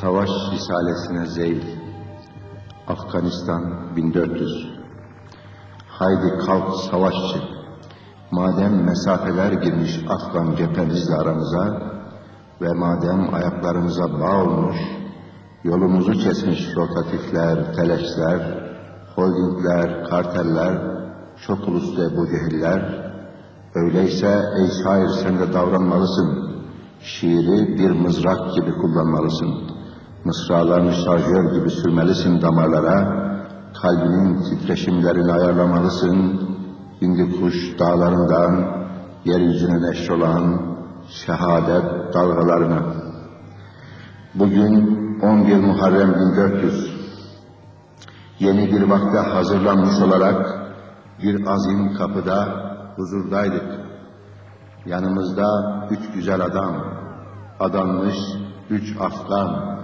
Savaş Risalesine Zeyl Afganistan 1400 Haydi kalk savaşçı Madem mesafeler girmiş Afgan cephemizle aramıza ve madem ayaklarımıza bağ olmuş, yolumuzu kesmiş rotatifler, teleşler, holdingler, karteller, çok uluslu Ebu Cehiller, öyleyse ey şair sen de davranmalısın. Şiiri bir mızrak gibi kullanmalısın. Mısralarını şarjör gibi sürmelisin damarlara, kalbinin titreşimlerini ayarlamalısın. Hindi kuş dağlarından yeryüzüne neşrolan şehadet dalgalarına. Bugün 11 Muharrem 1400. Yeni bir vakte hazırlanmış olarak bir azim kapıda huzurdaydık. Yanımızda üç güzel adam, adanmış üç Afgan.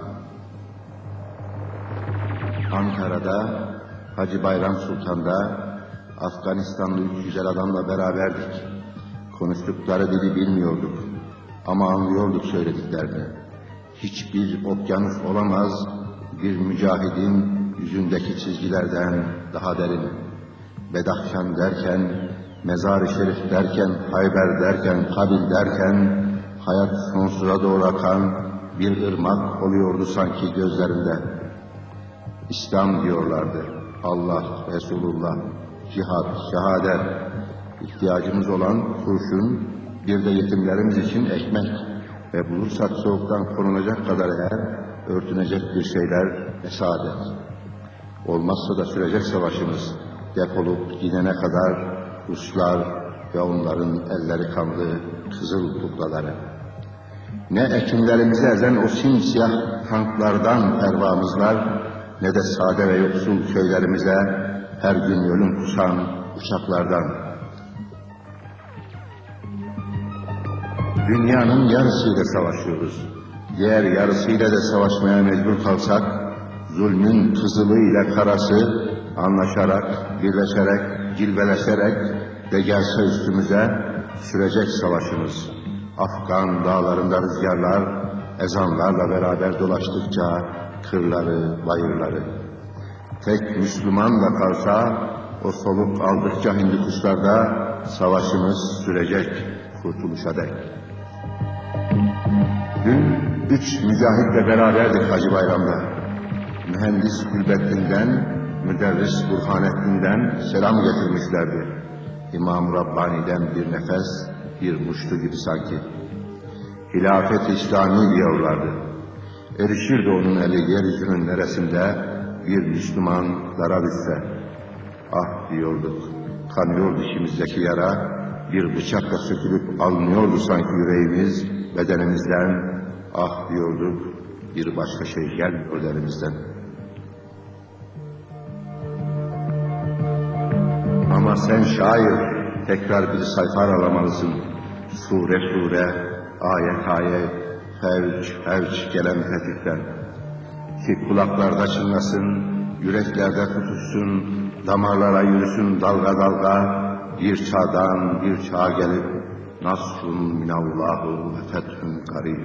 Ankara'da, Hacı Bayram Sultan'da Afganistanlı üç güzel adamla beraberdik. Konuştukları dili bilmiyorduk ama anlıyorduk söylediklerini. Hiçbir okyanus olamaz bir mücahidin yüzündeki çizgilerden daha derin. Bedahşan derken, Mezar-ı Şerif derken, Hayber derken, Kabil derken, hayat sonsuza doğru akan bir ırmak oluyordu sanki gözlerinde. İslam diyorlardı. Allah, Resulullah, cihat, şehadet, ihtiyacımız olan kurşun, bir de yetimlerimiz için ekmek ve bulursak soğuktan korunacak kadar eğer örtünecek bir şeyler ve saadet. Olmazsa da sürecek savaşımız defolup gidene kadar Ruslar ve onların elleri kanlı kızıl kuklaları. Ne ekinlerimizi ezen o simsiyah tanklardan pervamızlar, ne de sade ve yoksul köylerimize her gün ölüm kusan uçaklardan. Dünyanın yarısıyla savaşıyoruz. Diğer yarısıyla da savaşmaya mecbur kalsak, zulmün kızılıyla karası anlaşarak, birleşerek, cilveleşerek de gelse üstümüze sürecek savaşımız. Afgan dağlarında rüzgarlar, ezanlarla beraber dolaştıkça kırları, bayırları. Tek Müslüman da kalsa o soluk aldıkça hindi kuşlarda savaşımız sürecek kurtuluşa dek. Dün üç mücahitle beraberdik Hacı Bayram'da. Mühendis Gülbettin'den, müderris Burhanettin'den selam getirmişlerdi. İmam Rabbani'den bir nefes, bir muştu gibi sanki. Hilafet İslami diyorlardı. Erişirdi onun eli yeryüzünün neresinde bir Müslüman dara düşse. Ah diyorduk, kanıyor dişimizdeki yara, bir bıçakla sökülüp alınıyordu sanki yüreğimiz, bedenimizden. Ah diyorduk, bir başka şey gelmiyor elimizden. Ama sen şair, tekrar bir sayfa aralamalısın. Sure sure, ayet ayet, fevç fevç gelen fetihten. Ki kulaklarda çınlasın, yüreklerde tutuşsun, damarlara yürüsün dalga dalga, bir çağdan bir çağa gelip, Nasrun minallahu ve fethün karib.